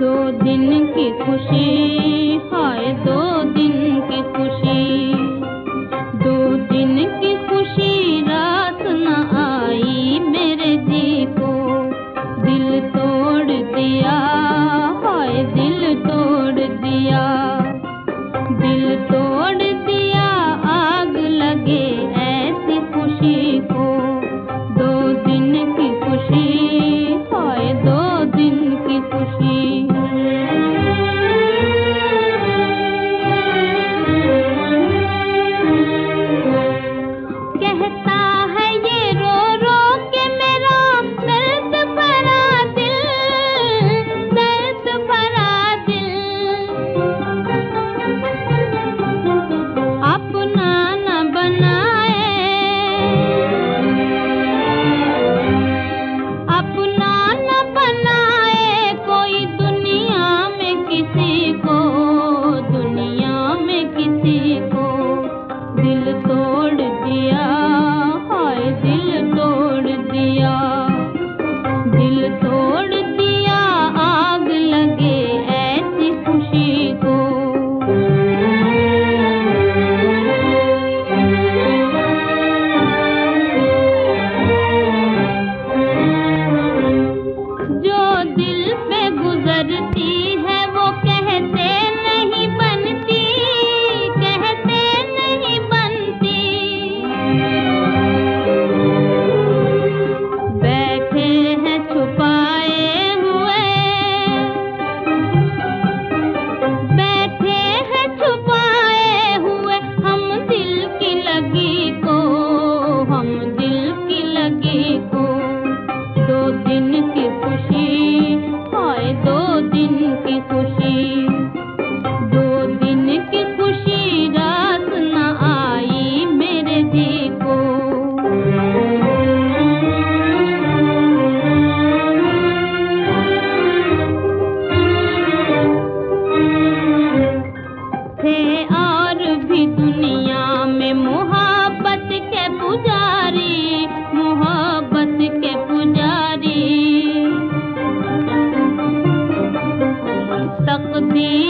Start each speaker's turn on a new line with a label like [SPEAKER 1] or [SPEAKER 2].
[SPEAKER 1] दो दिन की खुशी हाय दो दिन गुजरती ने